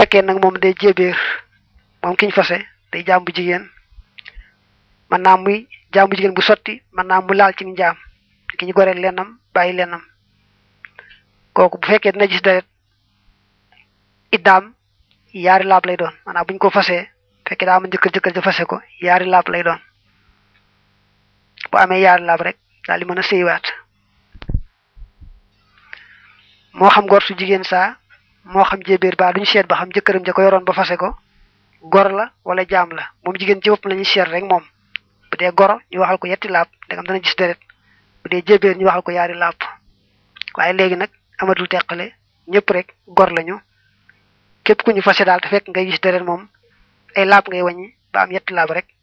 fekkee nag moom day jébéer moom kiñ fase day jaam bu jigéen mën naa muy jaam bu jigéen bu sotti mën naa mu laal ci njaam ki ñu goreel lennam bàyyi lennam kooku bu fekkee dina gis deret iddaam yaari laab lay doon maanaam bu ñu ko fasee fekkee daa am jëkkër jëkkër ja fase ko yaari laab lay doon bu amee yaari laab rek daal di mën a sëywaat moo xam gor su jigéen saa moo xam jébéer baa duñu seet ba xam jëkkëram ja ko yoroon ba fase ko gor la wala jaam la moom jigéen ci bopp la ñuy seet rek moom bu dee goro ñu waxal ko yetti laab ndegam dana gis deret bu dee jébéer ñu waxal ko yaari laab waaye léegi nag amatul teqale ñëpp rek gor lañu képp ku ñu fase daal te fekk ngay gis deret moom ay laab ngay wàññi ba am yetti laab rek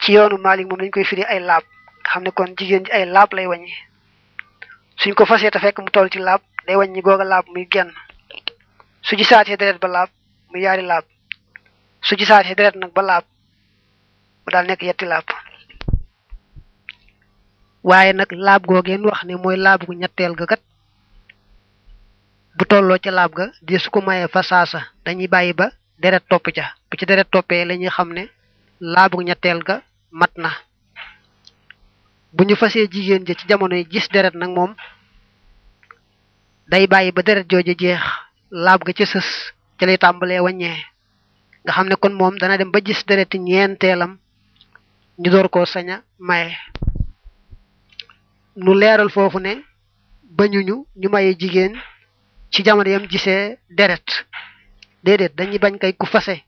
ci yoonu Maalik moom dañ koy firi ay laab nga xam ne kon jigéen ji ay laab lay wàññi suñ ko fasee te fekk mu toll ci laab day wàññi googa laab muy genn su ci saatee deret ba laab mu yaari laab su ci saatee deret nag ba laab mu daal nekk yetti laab waaye nag laab googeen wax ne mooy laab gu ñetteel ga kat bu tolloo ca laab ga di su ko mayee fa saasa dañuy bàyyi ba deret topp ca bu ci deret toppee la ñuy xam ne laabu ñetteel ga mat na bu ñu fasee jigéen ja ci jamono yi gis deret nag moom day bàyyi ba deret jooju jeex laab ga ca sës ca lay tàmbalee wàññee nga xam ne kon moom dana dem ba gis deret ñeenteelam ñu door koo saña maye nu leeral foofu ne bañuñu ñu maye jigéen ci jamono yam gisee deret déedéet dañuy bañ kay ku fase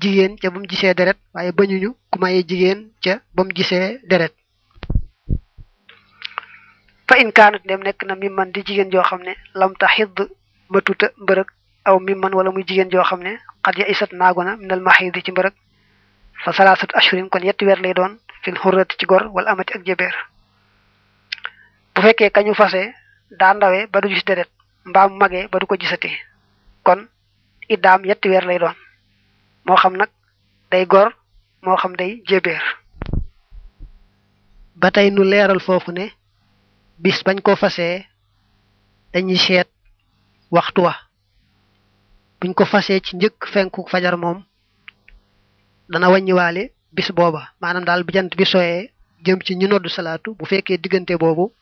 jigéen ca ba mu gisee deret waaye bañuñu ku maye jigéen ca ba mu gisee deret fa in kaanat ndem nekk na mi man di jigéen joo xam ne lam ta xidd matuta mbërëg aw mi man wala muy jigéen joo xam ne xat ya isat naago na minal maxid ci mbërëg fa salaasatu ashurin kon yetti weer lay doon fil xurrati ci gor wala amati ak jebeer bu fekkee kañu fase daa ndawee ba du gis deret mbaa mu magee ba du ko gisati kon iddaam yetti weer lay doon moo xam nag day gor moo xam day jébeer ba tey nu leeral foofu ne bis bañ ko fasee dañuy seet waxtu wa buñ ko fasee ci njëkk fenku fajar moom dana wàññiwaale bis booba maanaam daal bi jant bi soyee jëm ci ñu noddu salaatu bu fekkee diggante boobu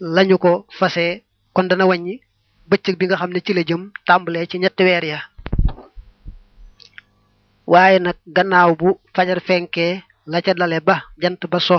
lañu ko fasee kon dana wàññi bëccëg bi nga xam ne ci la jëm tàmbalee ci ñetti weer ya waaye nag gannaaw bu fajar fenkee la ca dale ba jant ba so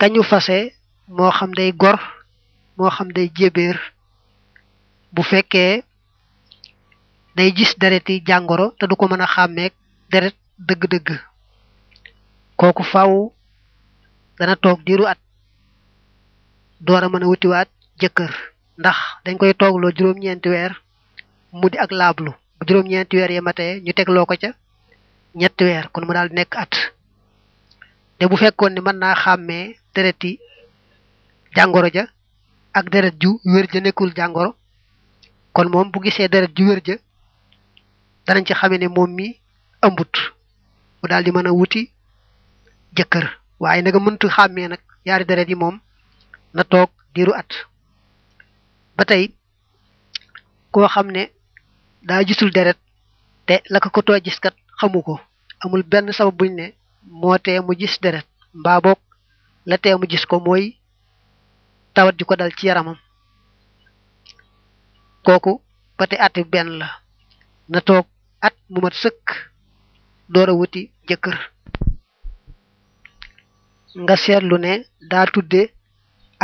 kañu fase moo xam day gor moo xam day jébéer bu fekkee day gis dereti jàngoro te du ko mën a xàmmeeg deret dëgg-dëgg kooku faw dana toog diiru at door a mën a wutiwaat jëkkër ndax dañ koy toogloo juróom-ñeenti weer mu di ak laablu bu juróom-ñeenti weer yi matee ñu tegloo ko ca ñetti weer kon mu daal di nekk at te bu fekkoon ni mën naa xàmmee dereti jàngoro ja ak deret ju wér ja nekkul jàngoro kon moom bu gisee deret ju wér ja danañ ci xamee ne moom mi ëmbut mu daal di mën a wuti jëkkër waaye nag mëntu xàmmee nag yaari deret yi moom na toog diiru at ba tey koo xam ne daa gisul deret te la ko ko too gis kat xamu ko amul benn sabab buñ ne moo tee mu gis deret mbaa boog la tee mu gis ko mooy tawat ju ko dal ci yaramam kooku ba te at benn la na toog at mu mat sëkk door a wuti jëkkër nga seetlu ne daa tudde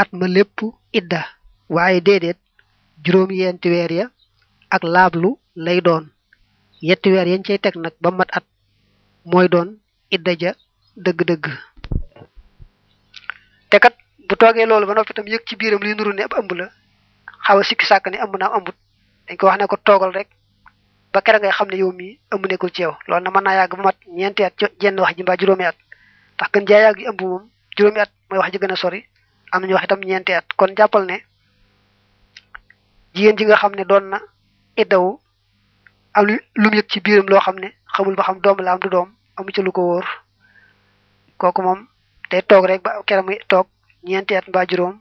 at ma lépp idda waaye déedéet juróom yenti weer ya ak laablu lay doon yetti weer yañ cay teg nag ba mat at mooy doon idda ja dëgg-dëgg te kat bu toogee loolu ba noppi tam yëg ci biiram li nuru ne ab ëmb la xaw a sikki sàkk ne ëmb naa ëmbut dañ ko wax ne ko toogal rek ba kere ngay xam ne yow mii ëmb nekkul ci yow loolu na mën naa yàgg ba mat ñeenti at jenn wax ji mbaa juróomi at ndax gën jaa yàgg ëmb moom juróomi at mooy wax ji gën a sori am nañu wax itam ñeenti at kon jàppal ne jigéen ji nga xam ne doon na iddawu am lu mu yëg ci biiram loo xam ne xamul ba xam doom la am du doom amu ci lu ko wóor kooku moom day toog rek ba kere muy toog ñeenti at mbaa juróom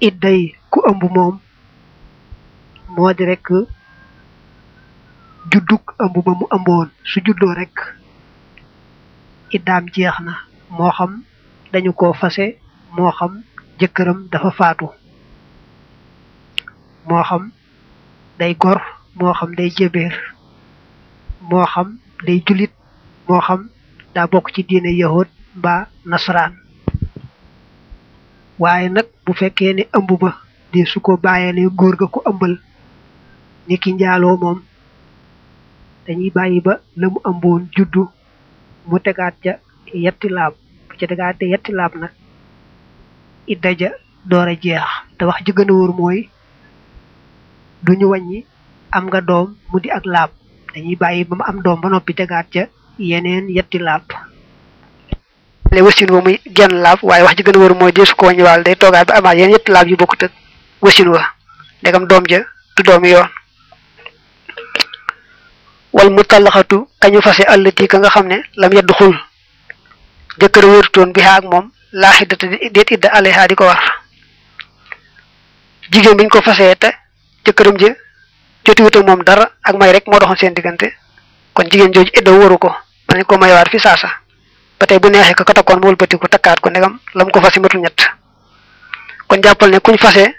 idday ku ëmb moom moo di rekk juddug ëmb ba mu ëmboon su juddoo rekk iddaam jeex na moo xam dañu ko fase moo xam jëkkëram dafa faatu moo xam day gor moo xam day jébéer moo xam day jullit moo xam daa bokk ci diine yahud mbaa nasaraan waaye nag bu fekkee ne ëmb ba di su ko bàyyeelee góor ga ko ëmbal ni ki njaaloo moom dañuy bàyyi ba la mu ëmboon juddu mu tegaat ca yetti laab bu ca tegaatee yetti laab nag idda ja door a jeex te wax ji gën a wóor mooy du ñu wàññi am nga doom mu di ak laab dañuy bàyyi ba mu am doom ba noppi tegaat ca yeneen yetti laab le wasin wa muy genn laab waaye wax ji gën a wër mooy deesu ko wàññi waal day toogaat ba amaat yeneen yetti laab yu bokkut ak wasin wa ndegam doom ja du doomi yoon wal mutallaxatu kañu fase allati ka nga xam ne lam yaddu xul jëkkër wérutoon bi xaag moom laa xiddata déet idda alayha di ko war jigéen biñ ko fasee te jëkkëram ji jotiwut ak moom dara ak may rek moo doxoon seen diggante kon jigéen jooju idda waru ko mën nañ ko mayawaat fi saasa ba tey bu neexee ko ka takkoon mu wëlbatiku takkaat ko ndegam la mu ko fase matul ñett kon jàppal ne kuñ fase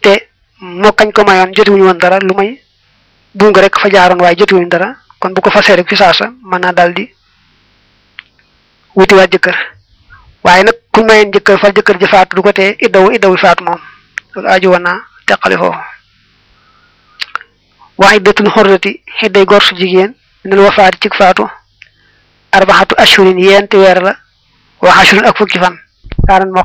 te moo kañ ko mayoon jotiwuñu woon dara lu may buum nga rek fa jaaroon waaye jotiwuñu dara kon bu ko fasee rek fi saasa mën naa daal di wutiwaat jëkkër waaye nag ku mayeen jëkkër far jëkkër ji faatu du ko tee iddawu iddawu faatu moom loolu aju woon naa teqali foofu waa iddatul xorrati xidday gor su jigéen minal wafaati cig faatu arbaxatu ashurin yeenti weer la wa ashurin ak fukki fan kaaran moo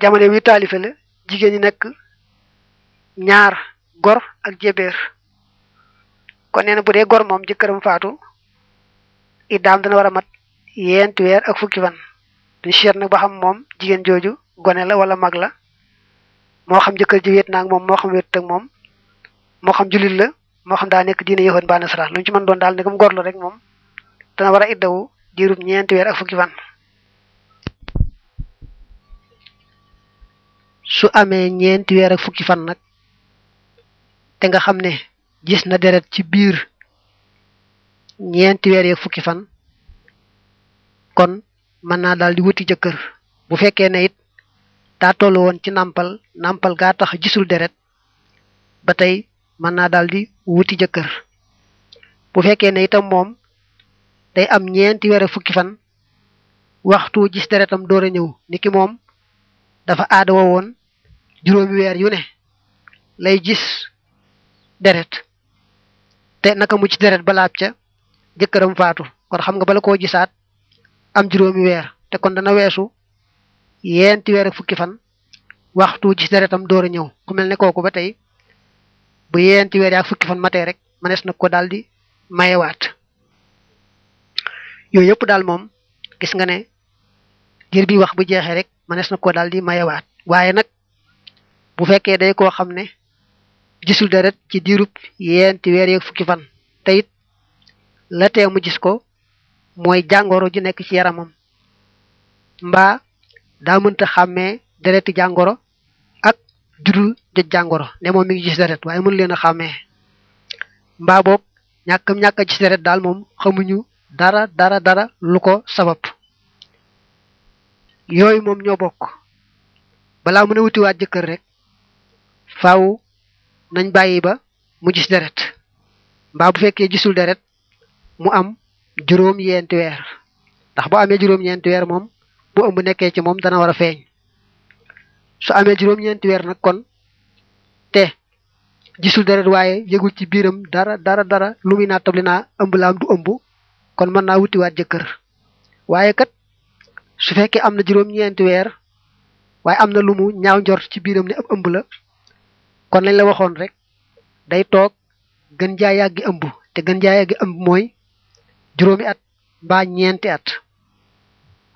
jamono wi taalife la jigéen ñi nekk ñaar gor ak jébeer kon nee na bu dee gor moom jëkkëram faatu iddaam dana war a mat yent weer ak fukki fan duñ seet nag ba xam moom jigéen jooju gone la wala mag la moo xam jëkkër ji wéet naag moom moo xam wéet ak moom moo xam jullit la moo xam daa nekk diine yëfat mbaa nasaraan lu mu ci mën doon daal ne comme góor la rek moom dana war a iddawu diirub ñeenti weer ak fukki fan su amee ñeenti weer ak fukki fan nag te nga xam ne gis na deret ci biir ñeenti weer yeeg fukki fan kon mën naa daal di wuti jëkkër bu fekkee ne it daa toll woon ci nàmpal nàmpal gaa tax gisul deret ba tey mën naa daal di wuti jëkkër bu fekkee ne itam moom day am ñeenti weer fukki fan waxtu gis deretam door a ñëw ni ki moom dafa aada woo woon juróomi weer yu ne lay gis deret te naka mu ci deret ba laab ca jëkkëram faatu kon xam nga bala koo gisaat am juróomi weer te kon dana weesu yeenti weer ak fukki fan waxtu gis deretam door a ñëw ku mel ne kooku ba tey bu yeenti weer ak fukki fan matee rek mënees na ko daal di mayewaat yooyu yëpp daal moom gis nga ne ngir bi wax bu jeexee rek mënees na ko daal di mayewaat waaye nag bu fekkee day koo xam ne gisul deret ci diirub yeenti weer yeeg fukki fan te it la tee mu gis ko mooy jàngoro ju nekk ci yaramam mbaa daa mënta xàmmee dereti jàngoro ak judul jot jàngoro ne moom mi ngi gis deret waaye mën leen a xàmmee mbaa boog ñàkkam ñàkk a gis deret daal moom xamuñu dara dara dara lu ko sabab yooyu moom ñoo bokk balaa mën a wutiwaat jëkkër rek faaw nañ bàyyi ba mu gis deret mbaa bu fekkee gisul deret mu am juróom-ñeenti weer ndax bu amee juróom-ñeenti weer moom bu ëmb nekkee ci moom dana war a feeñ su amee juróom-ñeenti weer nag kon te gisul deret waaye yëgul ci biiram dara dara dara lu muy naatable naa ëmb laam du ëmb kon mën naa wutiwaat jëkkër waaye kat su fekkee am na juróom-ñeenti weer waaye am na lu mu ñaaw njort ci biiram ne ab ëmb la kon lañ la waxoon rek day toog gën jaa yàggi ëmb te gën jaa yàggi ëmb mooy juróomi at mbaa ñeenti at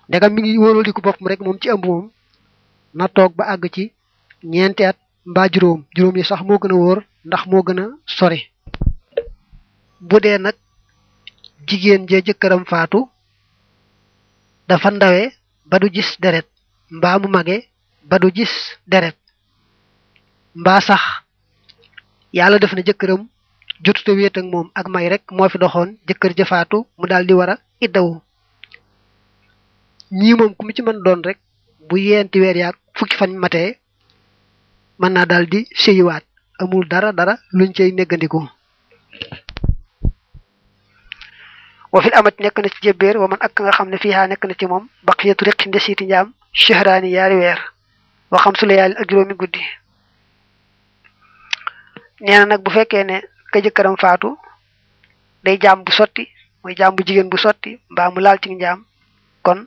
ndegam mi ngi wóoloo di ko boppam rek moom ci ëmb moom na toog ba àgg ci ñeenti at mbaa juróom juróom yi sax moo gën a wóor ndax moo gën a sori bu dee nag jigéen jee jëkkëram faatu dafa ndawe ba du gis deret mbaa mu mage ba du gis deret mbaa sax yàlla def na jëkkëram jotute wéet ak moom ak may rek moo fi doxoon jëkkër jëfaatu mu daal di war a iddawu ñii moom ku mu ci mën doon rek bu yeenti weer yaag fukki fan matee mën naa daal di séyiwaat amul dara dara luñ cay néggandiku wa fil amat nekk na ci jébbeer wa man ak nga xam ne fii haa nekk na ci moom baqiyatu riqi ndesiiti njaam shahraani yaari weer wa xam su layaali ak juróomi guddi nee na nag bu fekkee ne ka jëkkëram faatu day jaam bu sotti mooy jaam bu jigéen bu sotti mbaa mu laal ci njaam kon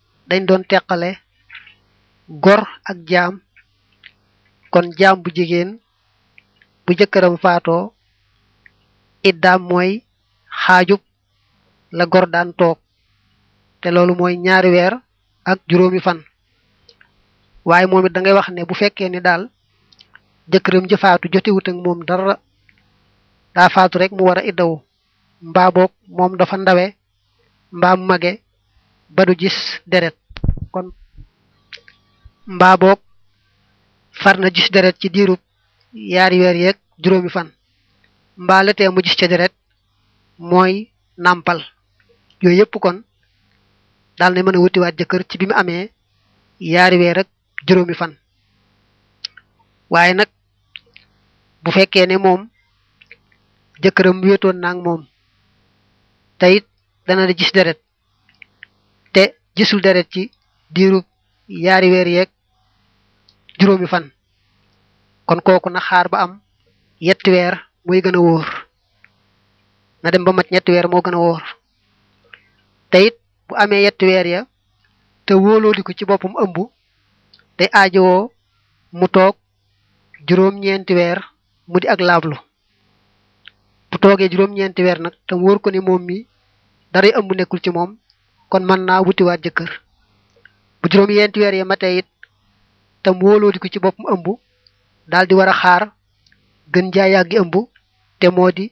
dañ doon teqale gor ak jaam kon jaam bu jigéen bu jëkkëram faatoo iddaam mooy xaajub la gor daan toog te loolu mooy ñaari weer ak juróomi fan waaye moom it da ngay wax ne bu fekkee ni daal jëkkëram ji faatu jotewut ak moom dara daa faatu rek mu war a iddawu mbaa boog moom dafa ndawe mbaa mu mage ba du gis deret kon mbaa boog far na gis deret ci diirub yaari weer yeeg juróomi fan mbaa la tee mu gis ca deret mooy nàmpal yooyu yëpp kon daal na mën a wutiwaat jëkkër ci bi mu amee yaari weer ak juróomi fan waaye nag bu fekkee ne moom jëkkëram wéetoon naag moom te it dana di gis deret te gisul deret ci diirub yaari weer yeeg juróomi fan kon kooku na xaar ba am yetti weer muy gën a wóor na dem ba mat ñetti weer moo gën a wóor te it bu amee yetti weer ya te wóoloodi ko ci boppam ëmb day aajowoo mu toog juróom-ñeenti weer mu di ak laablu bu toogee juróom-ñeenti weer nag te wóor ko ni moom mi daray ëmb nekkul ci moom kon mën naa wutiwaat jëkkër bu juróom-ñeenti weer yi matee it te mu wóoloodi ko ci boppam ëmb daal di war a xaar gën jaa yàggi ëmb te moo di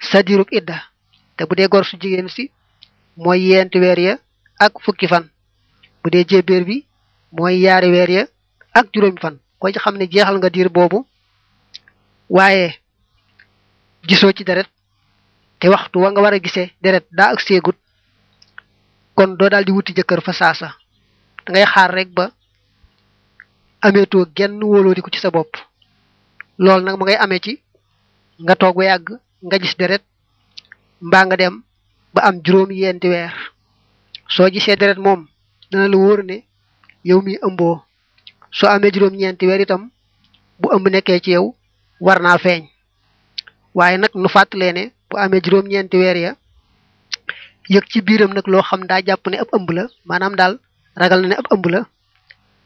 sa diirug idda te bu dee gor su jigéen si mooy yeenti weer ya ak fukki fan bu dee jébbéer bi mooy yaari weer ya ak juróomi fan koo ci xam ne jeexal nga diir boobu waaye gisoo ci deret te waxtu wa nga war a gisee deret daa ak seegut kon doo daal di wuti jëkkër fa saasa da ngay xaar rek ba ameetoo genn wóoloo di ko ci sa bopp loolu nag mu ngay amee ci nga toog ba yàgg nga gis deret mbaa nga dem ba am juróom yenti weer soo gisee deret moom dana la wóor ne yow mi ëmboo soo amee juróom ñeenti weer itam bu ëmb nekkee ci yow war naa feeñ waaye nag nu fàttalee ne bu amee juróom ñeenti weer ya yëg ci biiram nag loo xam daa jàpp ne ab ëmb la maanaam daal ragal na ne ab ëmb la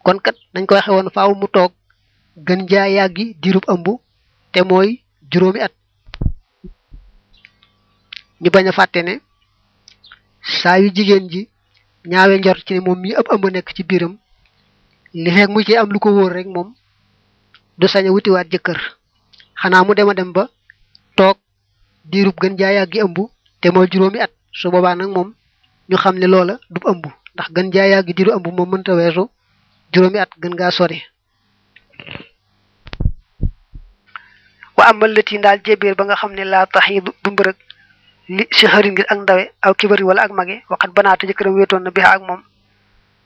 kon kat dañ ko waxe woon faaw mu toog gën jaa yàggi diirub ëmb te mooy juróomi at ñu bañ a fàtte ne saa yu jigéen ji ñaawee njort ci ne moom mii ab ëmb nekk ci biiram li fekk mu ci am lu ko wóor rek moom du sañ a wutiwaat jëkkër xanaa mu dem a dem ba toog diirub gën jaa yàggi ëmb te mooy juróomi at su boobaa nag moom ñu xam ne loola du ëmb ndax gën jaa yàggi diiru ëmb moom mënta weesu juróomi at gën ngaa sori wa amal lët yi daal jébéer ba nga xam ne laa tax yi du mbërëg li si xëri ngir ak ndawe aw kibari wala ak mage waxat banaata jëkkëram wéetoon na biha ak moom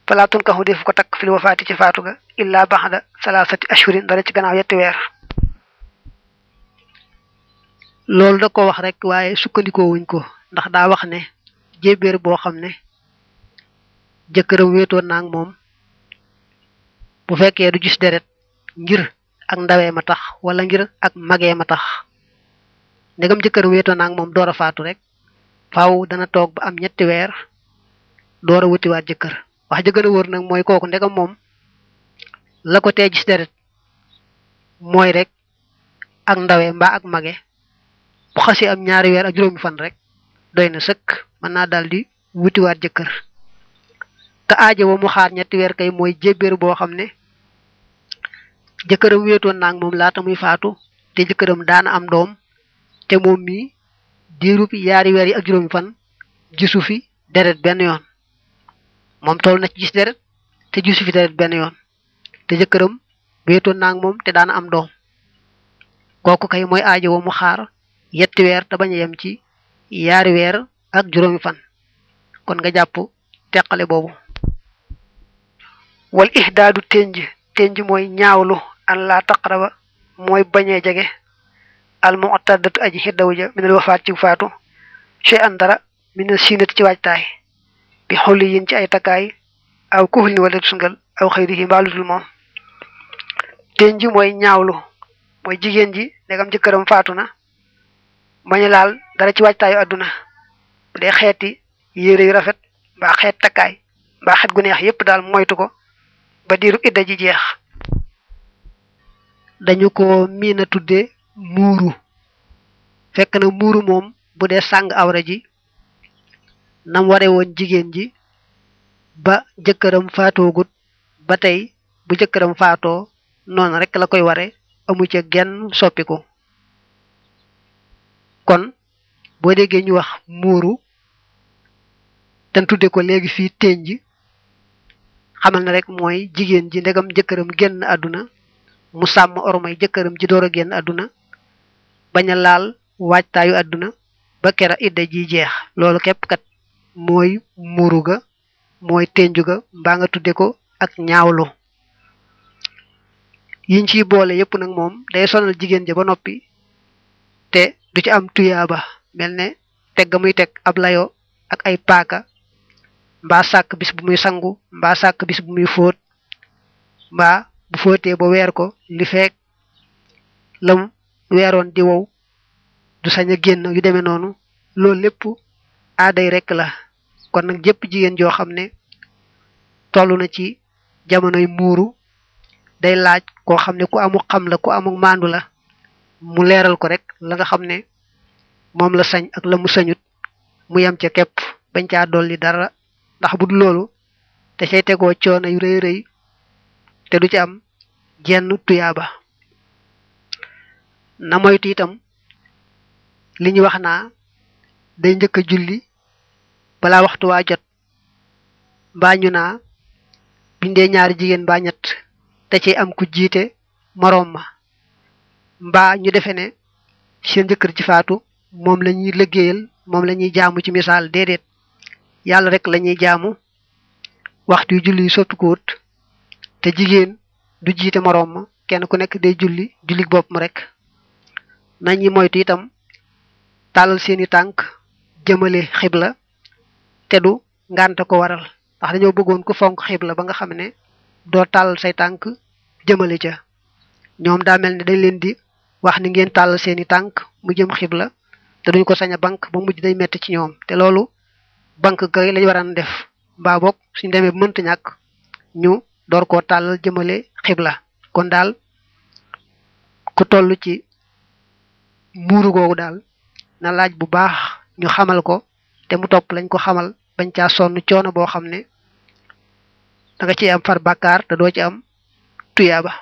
falaa tun kaxu def ko takk fil wafaati ci faatu ga illaa baxda salaasati ashurin dara ci gannaaw yetti weer loolu da ko wax rek waaye sukkandikoo wuñ ko ndax daa wax ne jébbéer boo xam ne jëkkëram wéetoon naa ak moom bu fekkee du gis deret ngir ak ndawee ma tax wala ngir ak magee ma tax ndegam jëkkër wéetoo naa ak moom door a faatu rek faaw dana toog ba am ñetti weer door a wutiwaat jëkkër wax jëkkër a wóor nag mooy kooku ndegam moom la ko tee gis deret mooy rek ak ndawe mbaa ak mage bu xasee am ñaari weer ak juróomi fan rek doy na sëkk mën naa daal di wutiwaat jëkkër ka aajo wa mu xaar ñetti weer kay mooy jébbéer boo xam ne jëkkëram wéetoon naag moom laata muy faatu te jëkkëram daana am doom te moom mii diirub yaari weer yi ak juróomi fan gisu fi deret benn yoon moom toll na ci gis deret te gisu fi deret benn yoon te jëkkëram wéetoon naa ak moom te daana am doom kooku kay mooy aajo wa mu xaar yetti weer te bañ a yem ci yaari weer ak juróomi fan kon nga jàpp teqale boobu wal ihdaadu tenj tenj mooy ñaawlu an laa taqraba mooy bañee jege al mu'taddatu aji xiddawu ja minal wafaat ci faatu shay an dara mina sinat ci waajtaay bi xolli yin ci ay takkaay aw kuxlin wala sungal aw xëy di mbaalu dul moom denc mooy ñaawlu mooy jigéen ji nekkam ci këram faatu na mañu laal dara ci waajtaayu àdduna bu dee xeeti yére yu rafet mbaa xeet takkaay mbaa xet gu neex yépp daal moytu ko ba diiru idda ji jeex dañu ko miin a tudde muuru fekk na muuru moom bu dee sàng awra ji nam ware woon jigéen ji ba jëkkëram faatoogut ba tey bu jëkkëram faatoo noonu rek la koy ware amu ca genn soppiku kon boo déggee ñu wax muuru te tudde ko léegi fii ténj xamal na rek mooy jigéen ji ndegam jëkkëram génn àdduna mu sàmm ormay jëkkëram ji door a génn àdduna bañ a laal waajtaayu àdduna ba kera idda ji jeex loolu képp kat mooy muuru ga mooy tenju ga mbaa nga tudde ko ak ñaawlu yiñ ciy boole yépp nag moom day sonal jigéen ja ba noppi te du ci am tuyaaba mel ne teg ga muy teg ab layo ak ay paaka mbaa sàkk bis bu muy sangu mbaa sàkk bis bu muy fóot mbaa bu fóotee ba weer ko li fekk lam weeroon di wow du sañ a génn yu demee noonu loolu lépp aaday rekk la kon nag jëpp jigéen joo xam ne toll na ci jamonoy muuru day laaj koo xam ne ku amu xam la ku amu maandu la mu leeral ko rek la nga xam ne moom la sañ ak la mu sañut mu yem ca képp bañ caa dolli dara ndax bu dul loolu da cay tegoo coono yu rëy rëy te du ci am jenn tuyaaba na moytu itam li ñu wax naa day njëkk a julli balaa waxtu waa jot mbaa ñu naa buñ dee ñaari jigéen mbaa ñett te ci am ku jiite moroom ma mbaa ñu defe ne seen jëkkër ci faatu moom la ñuy liggéeyal moom la ñuy jaamu ci misaal déedéet yàlla rek la ñuy jaamu waxtu yu julli yi soppikuwut te jigéen du jiite moroom ma kenn ku nekk day julli julli bopp mu rek nañi moytu itam tàllal seeni tànk jëmale xibla te du ngànte ko waral ndax dañoo bëggoon ku fonk xibla ba nga xam ne doo tàllal say tànk jëmale ca ñoom daa mel ne dañ leen di wax ni ngeen tàll seeni tànk mu jëm xibla te duñ ko sañ a bank ba mujj day metti ci ñoom te loolu bank gay lañ waraan def mbaa boog suñ demee ba mënta ñàkk ñu door koo tàllal jëmale xibla kon daal ku toll ci muuru googu daal na laaj bu baax ñu xamal ko te mu topp lañ ko xamal bañ caa sonn coono boo xam ne da nga ci am far bàkkaar te doo ci am tuyaaba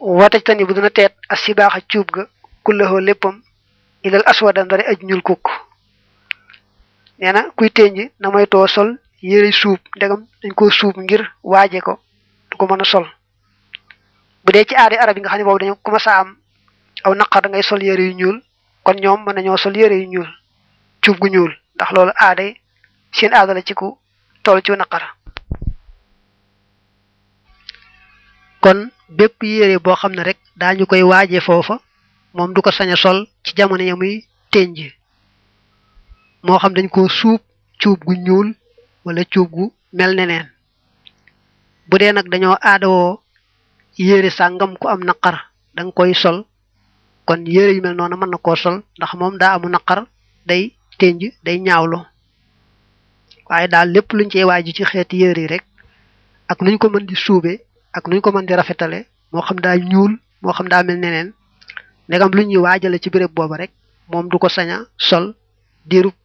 wataj tani bu dina teet as si baax a cuub ga kullahoo léppam ilal aswada ndare aj ñul kukk nee na kuy tënj na mooy too sol yére suub ndegam dañ koo suub ngir waaje ko du ko mën a sol bu dee ci aada arab yi nga xam ne boobu dañu commencé am aw naqar da ngay sol yére yu ñuul kon ñoom mën nañoo sol yére yu ñuul cuub gu ñuul ndax loolu aaday seen aada la ci ku toll ci naqar kon bépp yére boo xam ne rek daañu koy waaje foofa moom du ko sañ a sol ci jamono ya muy tënj moo xam dañ ko suub cuub gu ñuul wala cuub gu mel ne neen bu dee nag dañoo aadawoo yére sàngam ku am naqar da nga koy sol kon yére yu mel noonu mën na koo sol ndax moom daa amu naqar day tënj day ñaawlu waaye daal lépp luñ cey waaj ci xeeti yére yi rek ak nuñ ko mën di suube ak nuñ ko mën di rafetale moo xam daa ñuul moo xam daa mel neneen ndegam lu ñuy waajale ci béréb booba rek moom du ko saña sol diirub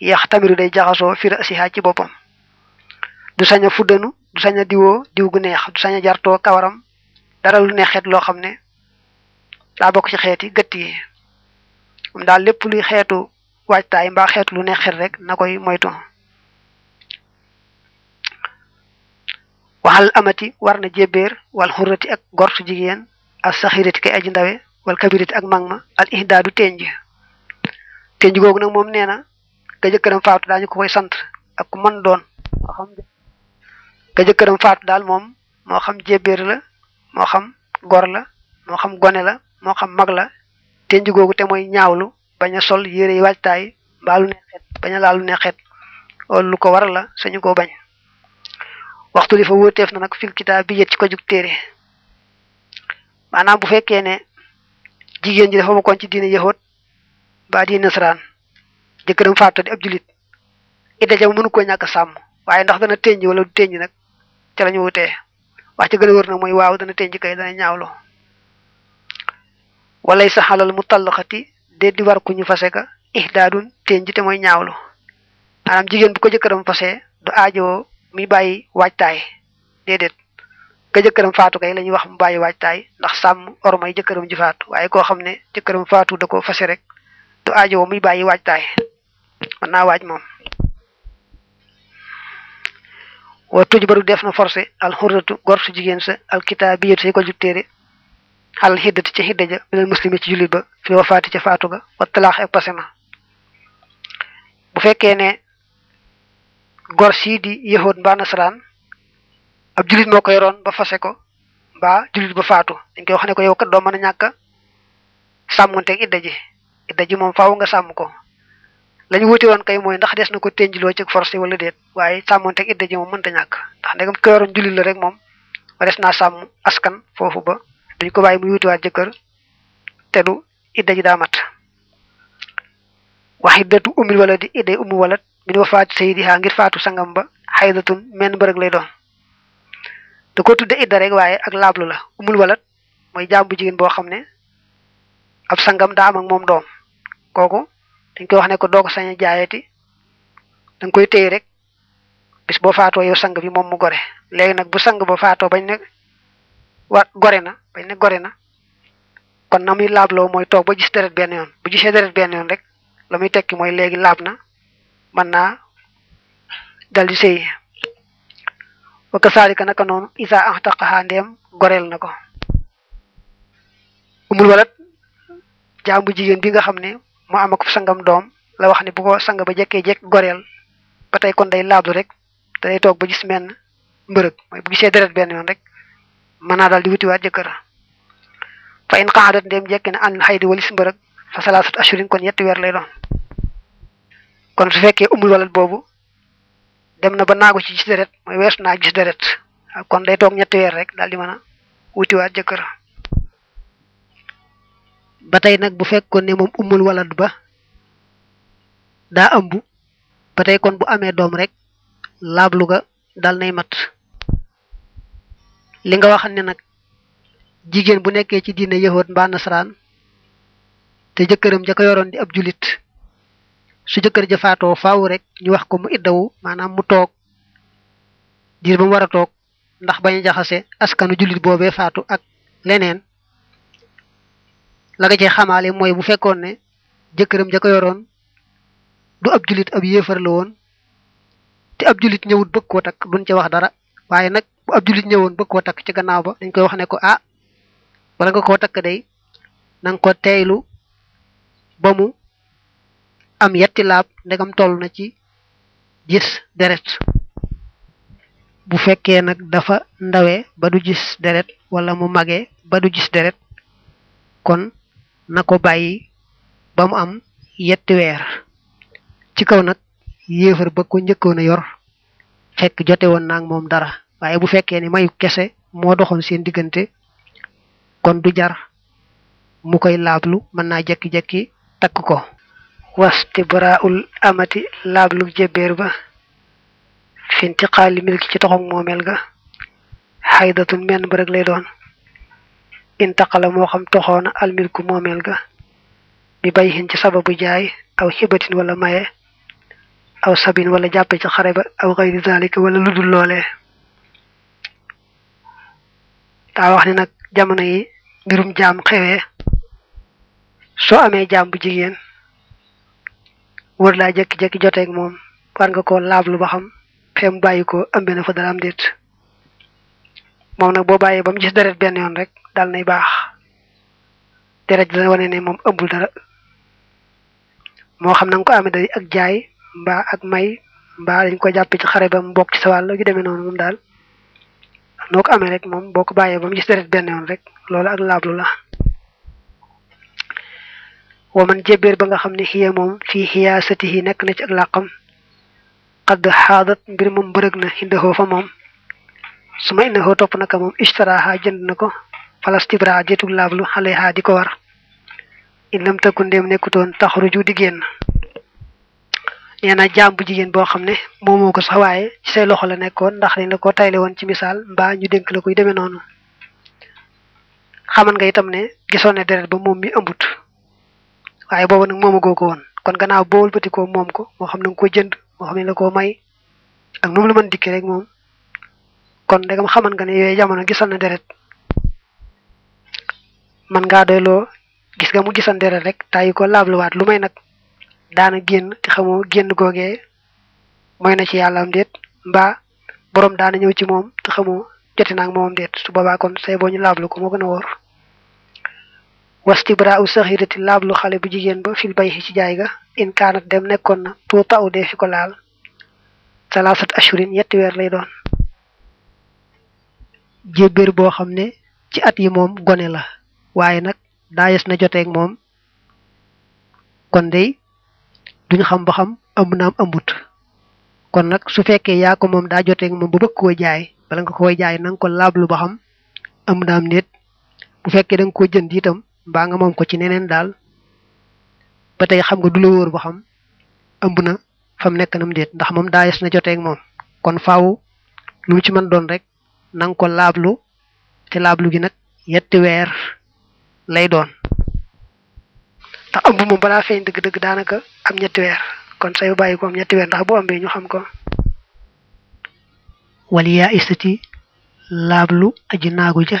yax tamiru day jaxasoo fira asiha ci boppam du sañ a fuddanu du sañ a diwoo diw gu neex du sañ a jartoo kawaram dara lu neex xeet loo xam ne daa bokk ci xeeti gëtt yi moom daal lépp luy xeetu waajtaay mbaa xeetu lu neex xeet rek na koy moytu waxal amati war na jébbéer wal xurrati ak gortu jigéen as saxirati kay aji ndawe wal kabirati ak mag ma al ihdaadu tenj tenj googu nag moom nee na ka jëkkëram faatu daañu ko koy sant ak ku mën doon moo xam ka jëkkëram faatu daal moom moo xam jébbéer la moo xam gor la moo xam gone la moo xam mag la tenj googu te mooy ñaawlu bañ a sol yére yi waajtaay mbaa lu neexeet bañ a laal lu neexeet loolu lu ko waral la sañu koo bañ waxtu li fa wóoteef na nag fil kitaab bi yët ci ko jug téere maanaam bu fekkee ne jigéen ji dafa bokkoon ci diine yahut mbaa diine nasaraan jëkkëram faatu di ab julit idda ja mënu koo ñàkk a sàmm waaye ndax dana tënj wala du tënj nag ca la ñu wutee wax ci gën a wër nag mooy waaw dana tenj kay dana ñaawlu walay sa xalal mu tallxati de di war ku ñu fase ka ihdaadun tenj te mooy ñaawlu maanaam jigéen bu ko jëkkëram fase du aajoo muy bàyyi waajtaay déedéet ka jëkkëram faatu kay la ñuy wax mu bàyyi waajtaay ndax sàmm ormay jëkkëram ji faatu waaye koo xam ne jëkkëram faatu da ko fase rek du aajoo muy bàyyi waajtaay mën naa waaj moom wa tuj baru def na forcé al xurratu gor su jigéen sa al kitaabiyatu say ko jub téere al hiddati ca hidda ja minal muslimi ci jullit ba fi wa faati ca faatu ga wa talaax ak pasema bu fekkee ne gor sii di yëhoot mbaa nasaraan ab jullit moo ko yoroon ba fase ko mbaa jullit ba faatu dañ koy wax ne ko yow kat doo mën a ñàkk a sàmmonteeg idda ji idda ji moom faaw nga sàmm ko lañu wuti woon kay mooy ndax des na ko ténjiloo ci forcé wala déet waaye sàmmonte ak idda ji moom mënta ñàkk ndax ndegam ko yoroon jullit la rek moom wa des naa sàmm askan foofu ba duñ ko bàyyi muy wutiwaat jëkkër te du idda ji daa mat wax iddatu umil wala di idday umu walat min wa faatu sayyidiha ngir faatu sangam ba xaydatun menn bërëg lay doon da ko tudde idda rek waaye ak laablu la umul walat mooy jaam bu jigéen boo xam ne ab sangam daa am ak moom doom kooku dañ koy wax ne ko doo ko sañ a jaayati da nga koy téye rek bis boo faatoo yow sang bi moom mu gore léegi nag bu sang ba faatoo bañ ne wa gore na bañ ne gore na kon na muy laabloo mooy toog ba gis deret benn yoon bu gisee deret benn yoon rek la muy tekki mooy léegi laab na mën naa dal di sëy wa kasaalika naka noonu isa axtaqaha ndeem goreel na ko umul walat jaam bu jigéen bi nga xam ne moo am ak sangam doom la wax ne bu ko sang ba jekkee jekk goreel ba tey kon day laablu rek te day toog ba gis menn mbërëg mooy bu gisee deret benn yoon rek mën naa daal di wutiwaat jëkkër fa in qaadat ndem jekki na ànd xay di walis mbërëg fa salaasat ashurin kon ñetti weer lay doon kon su fekkee umul walat boobu dem na ba naagu ci gis deret mooy weesu naa gis deret kon day toog ñetti weer rek daal di mën a wutiwaat jëkkër ba tey nag bu fekkoon ne moom umul walad ba daa ëmb ba tey kon bu amee doom rek laablu ga dal nay mat li nga wax ne nag jigéen bu nekkee ci diine yahud mbaa nasaraan te jëkkëram ja ko yoroon di ab julit su jëkkër ja faatoo faaw rek ñu wax ko mu iddawu maanaam mu toog diir ba mu war a toog ndax bañ a jaxase askanu julit boobee faatu ak leneen la nga cee xamaale mooy bu fekkoon ne jëkkëram ja ko yoroon du ab julit ab yéefar la woon te ab jullit ñëwut bëgg koo takk duñ ca wax dara waaye nag bu ab jullit ñëwoon bëgg koo takk ci gannaaw ba dañ koy wax ne ko ah wala nga koo takk day na nga ko teeylu ba mu am yetti laab ndegam toll na ci gis deret bu fekkee nag dafa ndawee ba du gis deret wala mu magee ba du gis deret kon na ko bàyyi ba mu am yetti weer ci kaw nag yéefar ba ko njëkkoon a yor fekk jote woon naa moom dara waaye bu fekkee ni mayu kese moo doxoon seen diggante kon du jar mu koy laablu mën naa jekki-jekki takk ko wasti baraul amati laablu jébbeer ba fintiqaali milki ci toxog moomeel ga xaydatun menn mbërëg lay doon intaqala moo xam toxoona almilku moomeel ga bi bay xin ci sababu jaay aw xibatin wala maye aw sabin wala jàppe ci xare ba aw xayri zalika wala lu dul loolee daa wax ni nag jamono yi mbirum jaam xewee soo amee jaam bu jigéen wër laa jékki-jékki joteeg moom war nga koo laablu ba xam fee mu bàyyi ko ëmbe na fa dara am déet moom nag boo bàyyee ba mu gis deret benn yoon rek daal nay baax deret dana wane ne moom ëmbul dara moo xam na nga ko amee day ak jaay mbaa ak may mbaa dañ ko jàppee ci xare ba mu bokk ci sa wàll yu demee noonu moom daal noo ko amee rek moom boo ko bàyyee ba mu gis deret benn yoon rek loolu ak laablu la wa man jébéer ba nga xam ne xiya moom fii xiyaasatihi nekk na ci ak làqam xadd xaadat mbir moom mbërëg na xindahoo fa moom su ma innahoo topp naka moom ishtaraha jënd na ko falastibra jëtug laablu xale xaa di ko war in lam takku ndéem nekkutoon taxruju di génn nee na jaam bu jigéen boo xam ne moomoo ko sax waaye ci say loxo la nekkoon ndax dañ la ko tayle woon ci misaal mbaa ñu dénk la koy demee noonu xaman nga itam ne gisoon ne deret ba moom mi ëmbut waaye boobu nag moomagoo ko woon kon gannaaw boo wëlbati ko moom ko moo xam na nga ko jënd moo xam ne la koo may ak nu mu la mën dikkee rek moom kon ndegam xaman nga ne yooyu jamono gisal na deret man ngaa doyloo gis nga mu gisan deret rek tàyyi ko laabluwaat lu may nag daana génn te xamoo génn googee mooy na ci yàlla am déet mbaa borom daana ñëw ci moom te xamoo jote naag moom déet su boobaa kon say boo ñu laablu ko moo gën a wóor wastibra u saxirati laablu xale bu jigéen ba fil bay ci jaay ga in kaanat dem nekkoon na tuu taw dee fi ko laal salaasat ashurin ñetti weer lay doon jébbéer boo xam ne ci at yi moom gone la waaye nag daayees na joteeg moom kon day duñ xam ba xam ëmb naam ëmbut kon nag su fekkee yaa ko moom daa joteeg moom ba bëgg koo jaay bala nga koy jaay na nga ko laablu ba xam ëmb naam nit bu fekkee da nga ko jënd itam mbaa nga moom ko ci neneen daal ba tey xam nga du la wóor ba xam ëmb na fa mu nekk nam déet ndax moom daa yes na joteeg moom kon faaw lu mu ci mën doon rek na nga ko laablu te laablu gi nag yetti weer lay doon ndax ëmb moom balaa feeñ dëgg-dëgg daanaka am ñetti weer kon say bàyyi ko am ñetti weer ndax bu ambee ñu xam ko wal yaa istati laablu aji naagu ja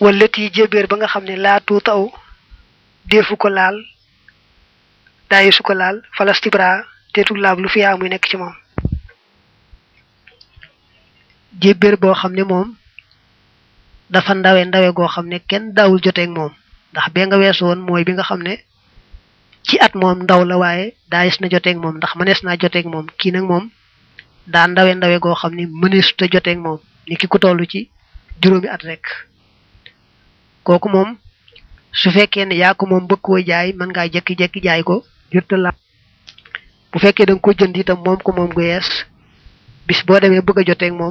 wala tii jébéer ba nga xam ne laa tuuta aw deefu ko laal daayu su ko laal falastibra teetu laab lu fiyaa muy nekk ci moom jébéer boo xam ne moom dafa ndawe ndawe goo xam ne kenn daawul joteeg moom ndax bee nga weesu woon mooy bi nga xam ne ci at moom ndaw la waaye daayis na joteeg moom ndax mënees naa joteeg moom kii nag moom daa ndawe ndawe goo xam ni mëneesut a joteeg moom ni ki ku toll ci juróomi at rek kooku moom su fekkee ne yaa ko moom bëgg koo jaay mën ngaa jekki-jekki jaay ko jërta la bu fekkee da nga ko jënd itam moom ko moom gu yees bis boo demee bëgg a joteeg moom